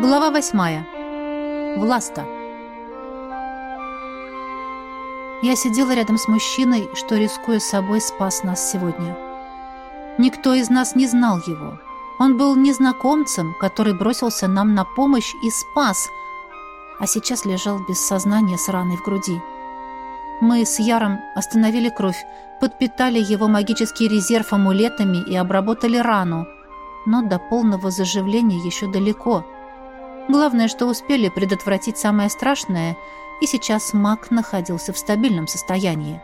Глава восьмая. Власта. Я сидела рядом с мужчиной, что, рискуя собой, спас нас сегодня. Никто из нас не знал его. Он был незнакомцем, который бросился нам на помощь и спас, а сейчас лежал без сознания с раной в груди. Мы с Яром остановили кровь, подпитали его магический резерв амулетами и обработали рану. Но до полного заживления еще далеко. Главное, что успели предотвратить самое страшное, и сейчас маг находился в стабильном состоянии.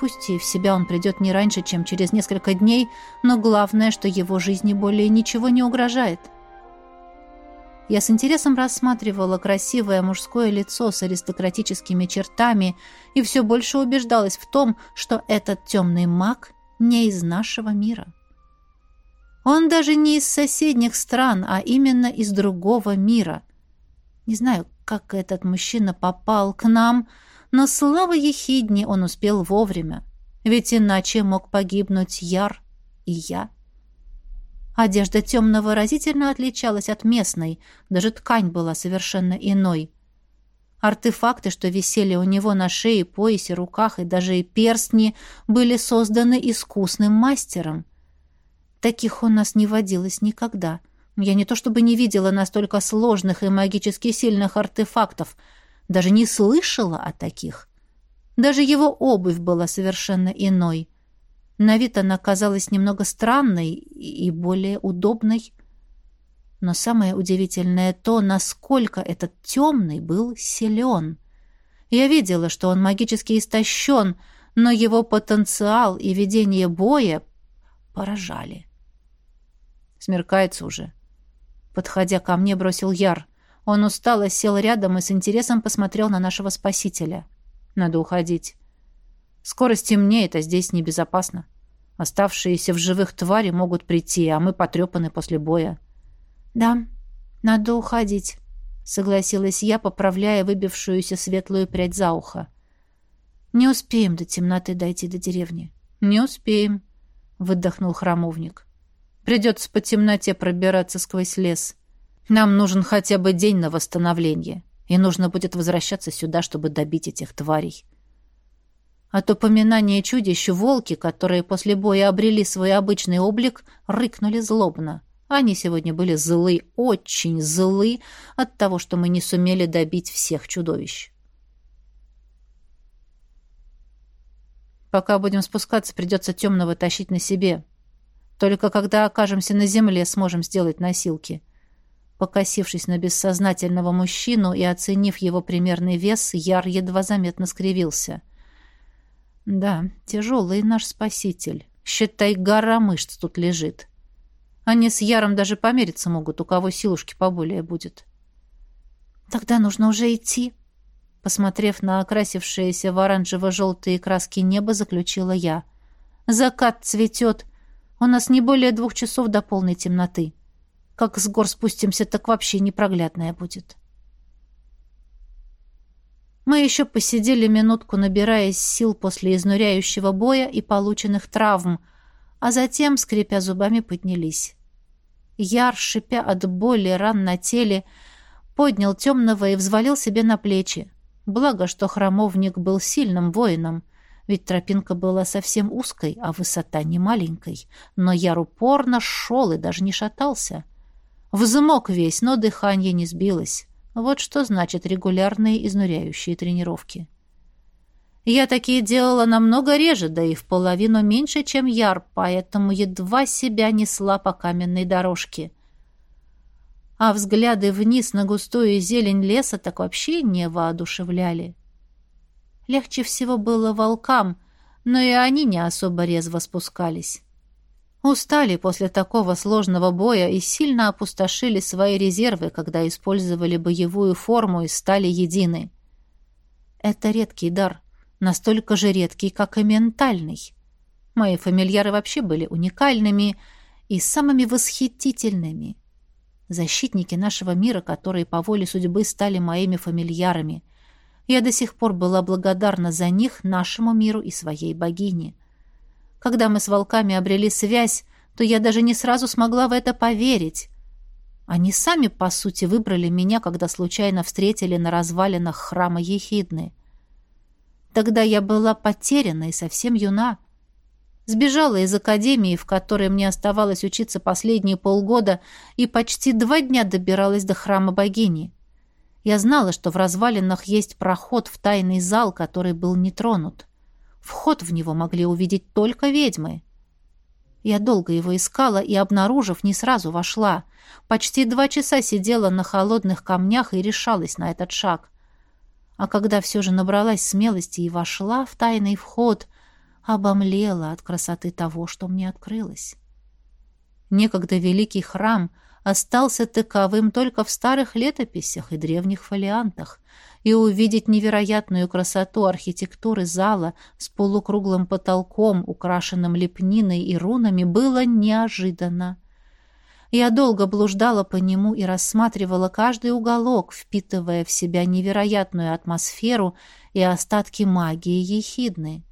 Пусть и в себя он придет не раньше, чем через несколько дней, но главное, что его жизни более ничего не угрожает. — я с интересом рассматривала красивое мужское лицо с аристократическими чертами и все больше убеждалась в том, что этот темный маг не из нашего мира. Он даже не из соседних стран, а именно из другого мира. Не знаю, как этот мужчина попал к нам, но слава ехидне он успел вовремя, ведь иначе мог погибнуть Яр и я. — Одежда темного разительно отличалась от местной, даже ткань была совершенно иной. Артефакты, что висели у него на шее, поясе, руках и даже и перстни, были созданы искусным мастером. Таких у нас не водилось никогда. Я не то чтобы не видела настолько сложных и магически сильных артефактов, даже не слышала о таких. Даже его обувь была совершенно иной. На вид она казалась немного странной и более удобной. Но самое удивительное то, насколько этот темный был силен. Я видела, что он магически истощен, но его потенциал и ведение боя поражали. Смеркается уже. Подходя ко мне, бросил Яр. Он устало сел рядом и с интересом посмотрел на нашего спасителя. Надо уходить. Скоро стемнеет, а здесь небезопасно. Оставшиеся в живых твари могут прийти, а мы потрепаны после боя. Да, надо уходить, согласилась я, поправляя выбившуюся светлую прядь за ухо. Не успеем до темноты дойти до деревни. Не успеем, выдохнул храмовник. Придется по темноте пробираться сквозь лес. Нам нужен хотя бы день на восстановление, и нужно будет возвращаться сюда, чтобы добить этих тварей. От упоминания чудищ волки, которые после боя обрели свой обычный облик, рыкнули злобно. Они сегодня были злы, очень злы от того, что мы не сумели добить всех чудовищ. Пока будем спускаться, придется темного тащить на себе. Только когда окажемся на земле, сможем сделать носилки. Покосившись на бессознательного мужчину и оценив его примерный вес, Яр едва заметно скривился — да, тяжелый наш спаситель. Считай, гора мышц тут лежит. Они с Яром даже помериться могут, у кого силушки поболее будет. Тогда нужно уже идти. Посмотрев на окрасившееся в оранжево-желтые краски небо, заключила я. Закат цветет. У нас не более двух часов до полной темноты. Как с гор спустимся, так вообще непроглядная будет. — мы еще посидели минутку, набираясь сил после изнуряющего боя и полученных травм, а затем, скрипя зубами, поднялись. Яр, шипя от боли ран на теле, поднял темного и взвалил себе на плечи. Благо, что храмовник был сильным воином, ведь тропинка была совсем узкой, а высота не маленькой. Но Яр упорно шел и даже не шатался. Взмок весь, но дыхание не сбилось. Вот что значит регулярные изнуряющие тренировки. Я такие делала намного реже, да и в половину меньше, чем Яр, поэтому едва себя несла по каменной дорожке. А взгляды вниз на густую зелень леса так вообще не воодушевляли. Легче всего было волкам, но и они не особо резво спускались. Устали после такого сложного боя и сильно опустошили свои резервы, когда использовали боевую форму и стали едины. Это редкий дар, настолько же редкий, как и ментальный. Мои фамильяры вообще были уникальными и самыми восхитительными. Защитники нашего мира, которые по воле судьбы стали моими фамильярами. Я до сих пор была благодарна за них нашему миру и своей богине. Когда мы с волками обрели связь, то я даже не сразу смогла в это поверить. Они сами, по сути, выбрали меня, когда случайно встретили на развалинах храма Ехидны. Тогда я была потеряна и совсем юна. Сбежала из академии, в которой мне оставалось учиться последние полгода, и почти два дня добиралась до храма богини. Я знала, что в развалинах есть проход в тайный зал, который был не тронут. Вход в него могли увидеть только ведьмы. Я долго его искала и, обнаружив, не сразу вошла. Почти два часа сидела на холодных камнях и решалась на этот шаг. А когда все же набралась смелости и вошла в тайный вход, обомлела от красоты того, что мне открылось. Некогда великий храм остался таковым только в старых летописях и древних фолиантах и увидеть невероятную красоту архитектуры зала с полукруглым потолком, украшенным лепниной и рунами, было неожиданно. Я долго блуждала по нему и рассматривала каждый уголок, впитывая в себя невероятную атмосферу и остатки магии ехидны.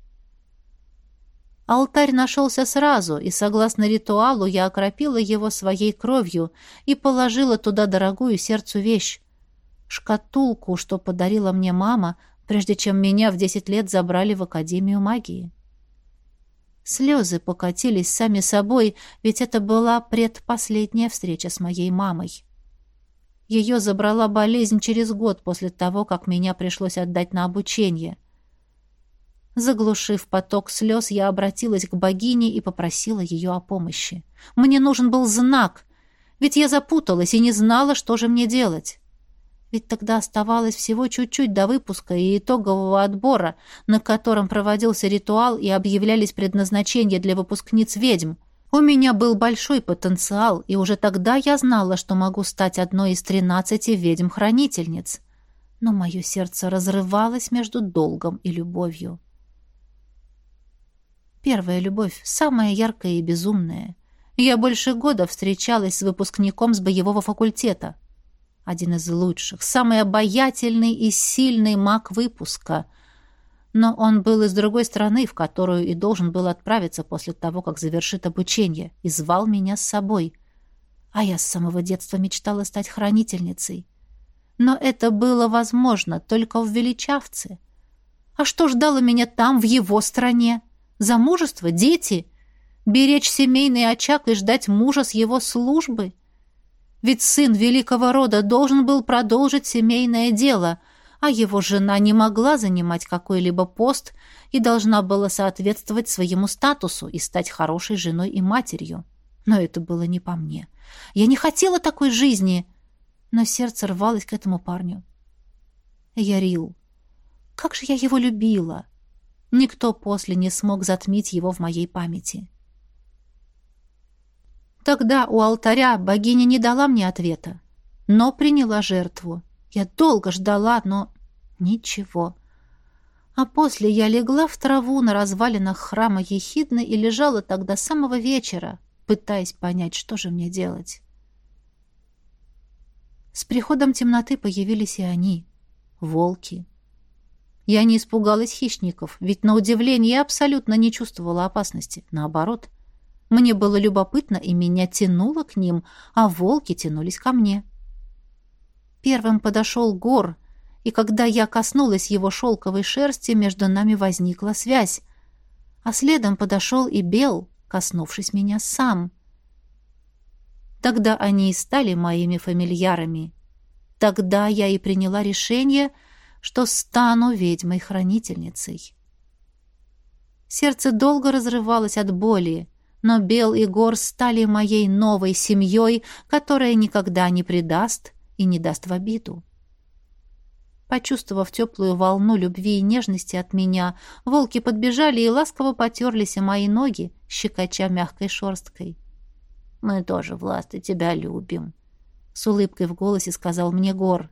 Алтарь нашелся сразу, и, согласно ритуалу, я окропила его своей кровью и положила туда дорогую сердцу вещь шкатулку, что подарила мне мама, прежде чем меня в десять лет забрали в Академию магии. Слезы покатились сами собой, ведь это была предпоследняя встреча с моей мамой. Ее забрала болезнь через год после того, как меня пришлось отдать на обучение. Заглушив поток слез, я обратилась к богине и попросила ее о помощи. Мне нужен был знак, ведь я запуталась и не знала, что же мне делать. Ведь тогда оставалось всего чуть-чуть до выпуска и итогового отбора, на котором проводился ритуал и объявлялись предназначения для выпускниц ведьм. У меня был большой потенциал, и уже тогда я знала, что могу стать одной из тринадцати ведьм-хранительниц. Но мое сердце разрывалось между долгом и любовью. Первая любовь, самая яркая и безумная. Я больше года встречалась с выпускником с боевого факультета — один из лучших, самый обаятельный и сильный маг выпуска. Но он был из другой страны, в которую и должен был отправиться после того, как завершит обучение, и звал меня с собой. А я с самого детства мечтала стать хранительницей. Но это было возможно только в Величавце. А что ждало меня там, в его стране? Замужество, дети? Беречь семейный очаг и ждать мужа с его службы? Ведь сын великого рода должен был продолжить семейное дело, а его жена не могла занимать какой-либо пост и должна была соответствовать своему статусу и стать хорошей женой и матерью. Но это было не по мне. Я не хотела такой жизни, но сердце рвалось к этому парню. Ярил. Как же я его любила! Никто после не смог затмить его в моей памяти. Тогда у алтаря богиня не дала мне ответа, но приняла жертву. Я долго ждала, но ничего. А после я легла в траву на развалинах храма Ехидны и лежала тогда с самого вечера, пытаясь понять, что же мне делать. С приходом темноты появились и они, волки. Я не испугалась хищников, ведь, на удивление, абсолютно не чувствовала опасности. Наоборот — мне было любопытно, и меня тянуло к ним, а волки тянулись ко мне. Первым подошел Гор, и когда я коснулась его шелковой шерсти, между нами возникла связь. А следом подошел и Бел, коснувшись меня сам. Тогда они и стали моими фамильярами. Тогда я и приняла решение, что стану ведьмой-хранительницей. Сердце долго разрывалось от боли, но Бел и Гор стали моей новой семьей, которая никогда не предаст и не даст в обиду. Почувствовав теплую волну любви и нежности от меня, волки подбежали и ласково потерлись о мои ноги, щекоча мягкой шерсткой. «Мы тоже, Власты, тебя любим», — с улыбкой в голосе сказал мне Гор.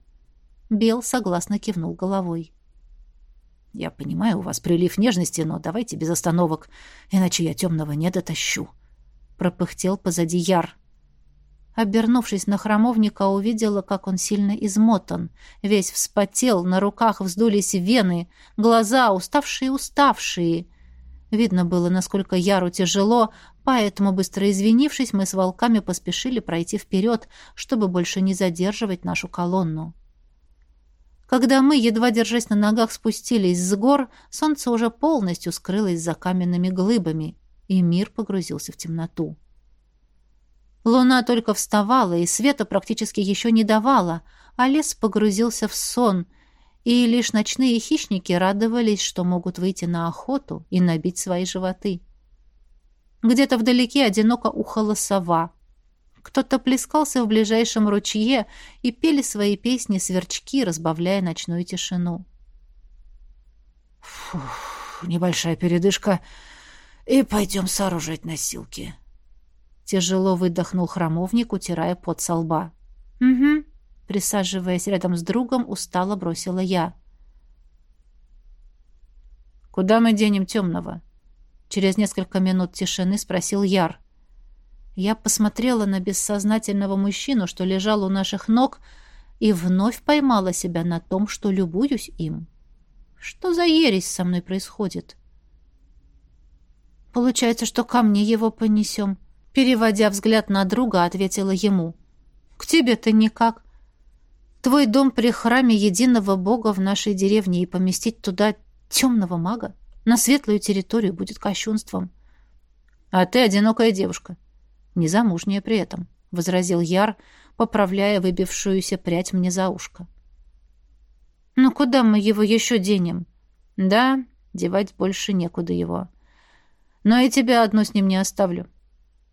Бел согласно кивнул головой. Я понимаю, у вас прилив нежности, но давайте без остановок, иначе я темного не дотащу. Пропыхтел позади Яр. Обернувшись на храмовника, увидела, как он сильно измотан. Весь вспотел, на руках вздулись вены, глаза уставшие-уставшие. Видно было, насколько Яру тяжело, Поэтому, быстро извинившись, мы с волками поспешили пройти вперед, чтобы больше не задерживать нашу колонну. Когда мы, едва держась на ногах, спустились с гор, солнце уже полностью скрылось за каменными глыбами, и мир погрузился в темноту. Луна только вставала, и света практически еще не давала, а лес погрузился в сон, и лишь ночные хищники радовались, что могут выйти на охоту и набить свои животы. Где-то вдалеке одиноко ухала сова. Кто-то плескался в ближайшем ручье, и пели свои песни сверчки, разбавляя ночную тишину. Фух, небольшая передышка, и пойдем сооружать носилки. Тяжело выдохнул храмовник, утирая пот со лба. «Угу», присаживаясь рядом с другом, устало бросила я. «Куда мы денем темного?» Через несколько минут тишины спросил Яр. Я посмотрела на бессознательного мужчину, что лежал у наших ног, и вновь поймала себя на том, что любуюсь им. Что за ересь со мной происходит? Получается, что ко мне его понесем. Переводя взгляд на друга, ответила ему. К тебе-то никак. Твой дом при храме единого бога в нашей деревне, и поместить туда темного мага на светлую территорию будет кощунством. А ты одинокая девушка, незамужняя при этом, — возразил Яр, поправляя выбившуюся прядь мне за ушко. «Ну куда мы его еще денем?» «Да, девать больше некуда его. Но и тебя одну с ним не оставлю.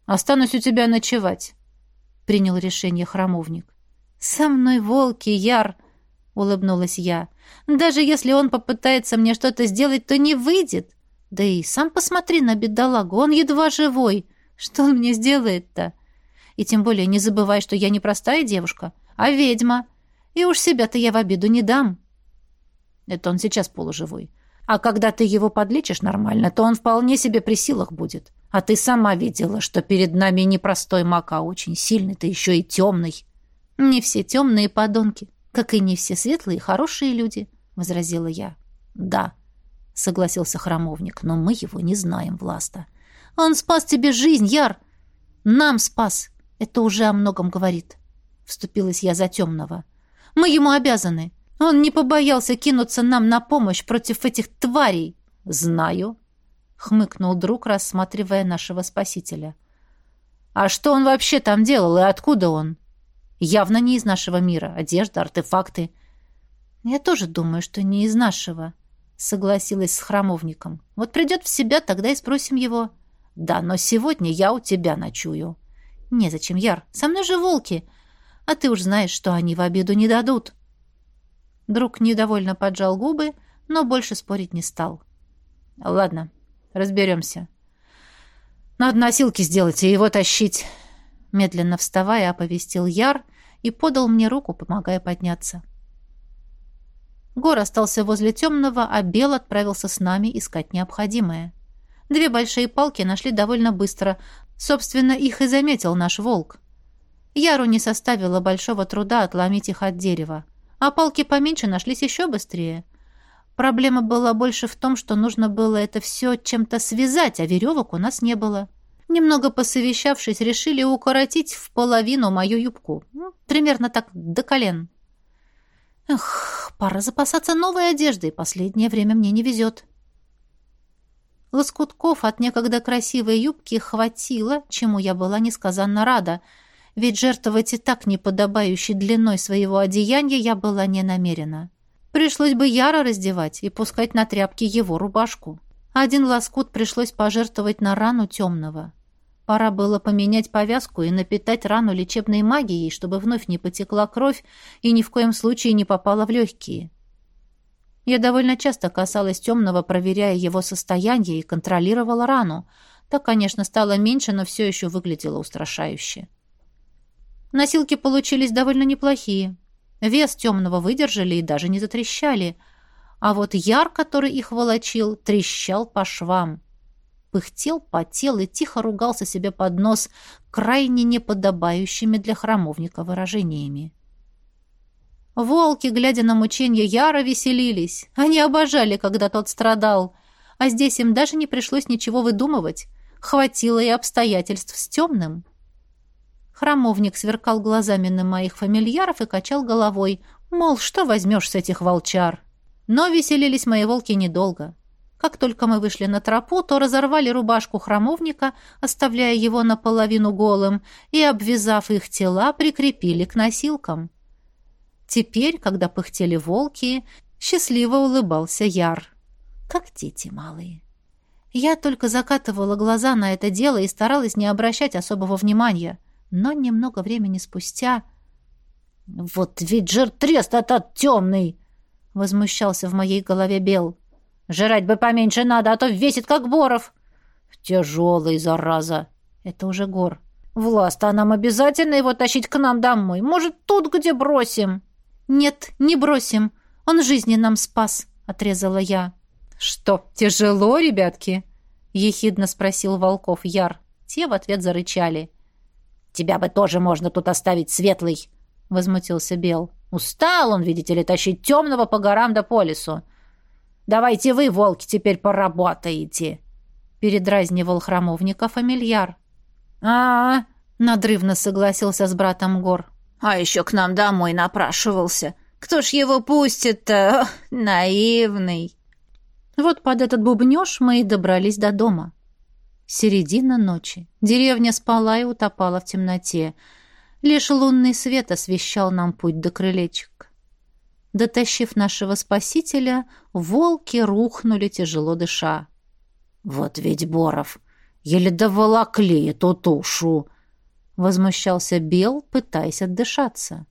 Останусь у тебя ночевать», — принял решение храмовник. «Со мной волки, Яр!» — улыбнулась я. «Даже если он попытается мне что-то сделать, то не выйдет. Да и сам посмотри на бедолагу, он едва живой. Что он мне сделает-то? И тем более не забывай, что я не простая девушка, а ведьма. И уж себя-то я в обиду не дам». Это он сейчас полуживой. А когда ты его подлечишь нормально, то он вполне себе при силах будет. А ты сама видела, что перед нами не простой маг, а очень сильный, ты еще и темный. «Не все темные подонки, как и не все светлые хорошие люди», — возразила я. «Да», — согласился храмовник, — «но мы его не знаем, Власта». «Он спас тебе жизнь, Яр! Нам спас! Это уже о многом говорит», — вступилась я за темного. «Мы ему обязаны. Он не побоялся кинуться нам на помощь против этих тварей». «Знаю», — хмыкнул друг, рассматривая нашего спасителя. «А что он вообще там делал и откуда он?» Явно не из нашего мира. Одежда, артефакты. Я тоже думаю, что не из нашего, согласилась с храмовником. Вот придет в себя, тогда и спросим его. Да, но сегодня я у тебя ночую. Незачем, Яр. Со мной же волки. А ты уж знаешь, что они в обиду не дадут. Друг недовольно поджал губы, но больше спорить не стал. Ладно, разберемся. Надо носилки сделать и его тащить. Медленно вставая, оповестил Яр и подал мне руку, помогая подняться. Гор остался возле темного, а Бел отправился с нами искать необходимое. Две большие палки нашли довольно быстро. Собственно, их и заметил наш волк. Яру не составило большого труда отломить их от дерева. А палки поменьше нашлись еще быстрее. Проблема была больше в том, что нужно было это все чем-то связать, а веревок у нас не было. Немного посовещавшись, решили укоротить в половину мою юбку. Ну, примерно так до колен. Эх, пора запасаться новой одеждой. Последнее время мне не везет. Лоскутков от некогда красивой юбки хватило, чему я была несказанно рада, ведь жертвовать и так неподобающей длиной своего одеяния я была не намерена. Пришлось бы яро раздевать и пускать на тряпки его рубашку. Один лоскут пришлось пожертвовать на рану темного. Пора было поменять повязку и напитать рану лечебной магией, чтобы вновь не потекла кровь и ни в коем случае не попала в легкие. Я довольно часто касалась темного, проверяя его состояние и контролировала рану. Так, конечно, стало меньше, но все еще выглядело устрашающе. Носилки получились довольно неплохие. Вес темного выдержали и даже не затрещали — а вот яр, который их волочил, трещал по швам. Пыхтел, потел и тихо ругался себе под нос крайне неподобающими для храмовника выражениями. Волки, глядя на мучения Яра, веселились. Они обожали, когда тот страдал. А здесь им даже не пришлось ничего выдумывать. хватило и обстоятельств с темным. Храмовник сверкал глазами на моих фамильяров и качал головой, мол, что возьмешь с этих волчар. Но веселились мои волки недолго. Как только мы вышли на тропу, то разорвали рубашку храмовника, оставляя его наполовину голым, и, обвязав их тела, прикрепили к носилкам. Теперь, когда пыхтели волки, счастливо улыбался Яр. Как дети малые. Я только закатывала глаза на это дело и старалась не обращать особого внимания. Но немного времени спустя... «Вот ведь жертрест этот темный!» — возмущался в моей голове Бел. Жрать бы поменьше надо, а то весит, как боров. Тяжелый, зараза. Это уже гор. Власт, а нам обязательно его тащить к нам домой. Может, тут, где бросим? Нет, не бросим. Он жизни нам спас, отрезала я. Что, тяжело, ребятки? Ехидно спросил Волков Яр. Те в ответ зарычали. Тебя бы тоже можно тут оставить, Светлый, возмутился Бел. Устал он, видите ли, тащить темного по горам да по лесу. Давайте вы, волки, теперь поработаете!» Передразнивал храмовника фамильяр. а, -а, -а надрывно согласился с братом Гор. «А еще к нам домой напрашивался. Кто ж его пустит-то? Наивный!» Вот под этот бубнеж мы и добрались до дома. Середина ночи. Деревня спала и утопала в темноте. Лишь лунный свет освещал нам путь до крылечек. Дотащив нашего спасителя, волки рухнули, тяжело дыша. «Вот ведь Боров! Еле доволокли эту тушу!» — возмущался Бел, пытаясь отдышаться.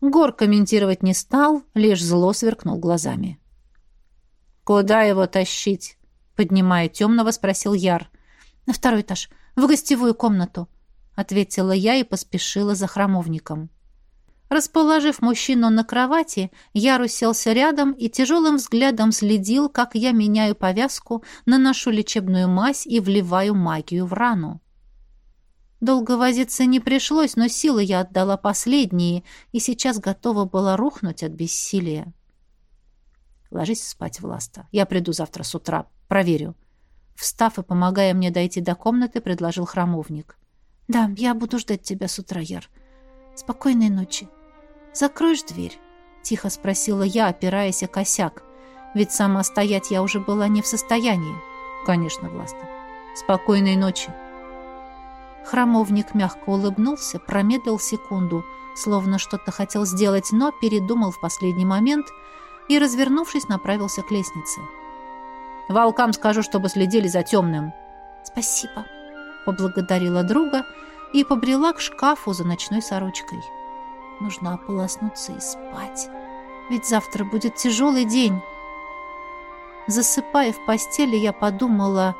Гор комментировать не стал, лишь зло сверкнул глазами. «Куда его тащить?» — поднимая темного, спросил Яр. «На второй этаж, в гостевую комнату», — ответила я и поспешила за храмовником. Расположив мужчину на кровати, я уселся рядом и тяжелым взглядом следил, как я меняю повязку, наношу лечебную мазь и вливаю магию в рану. Долго возиться не пришлось, но силы я отдала последние и сейчас готова была рухнуть от бессилия. Ложись спать, Власта. Я приду завтра с утра, проверю. Встав и помогая мне дойти до комнаты, предложил храмовник. Да, я буду ждать тебя с утра, Яр. Спокойной ночи. «Закроешь дверь?» — тихо спросила я, опираясь о косяк. Ведь сама стоять я уже была не в состоянии. «Конечно, Власта. Спокойной ночи». Храмовник мягко улыбнулся, промедлил секунду, словно что-то хотел сделать, но передумал в последний момент и, развернувшись, направился к лестнице. «Волкам скажу, чтобы следили за темным». «Спасибо», — поблагодарила друга и побрела к шкафу за ночной сорочкой. Нужно ополоснуться и спать. Ведь завтра будет тяжелый день. Засыпая в постели, я подумала,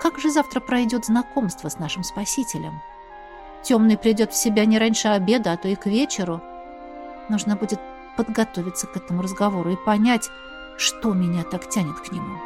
как же завтра пройдет знакомство с нашим спасителем. Темный придет в себя не раньше обеда, а то и к вечеру. Нужно будет подготовиться к этому разговору и понять, что меня так тянет к нему.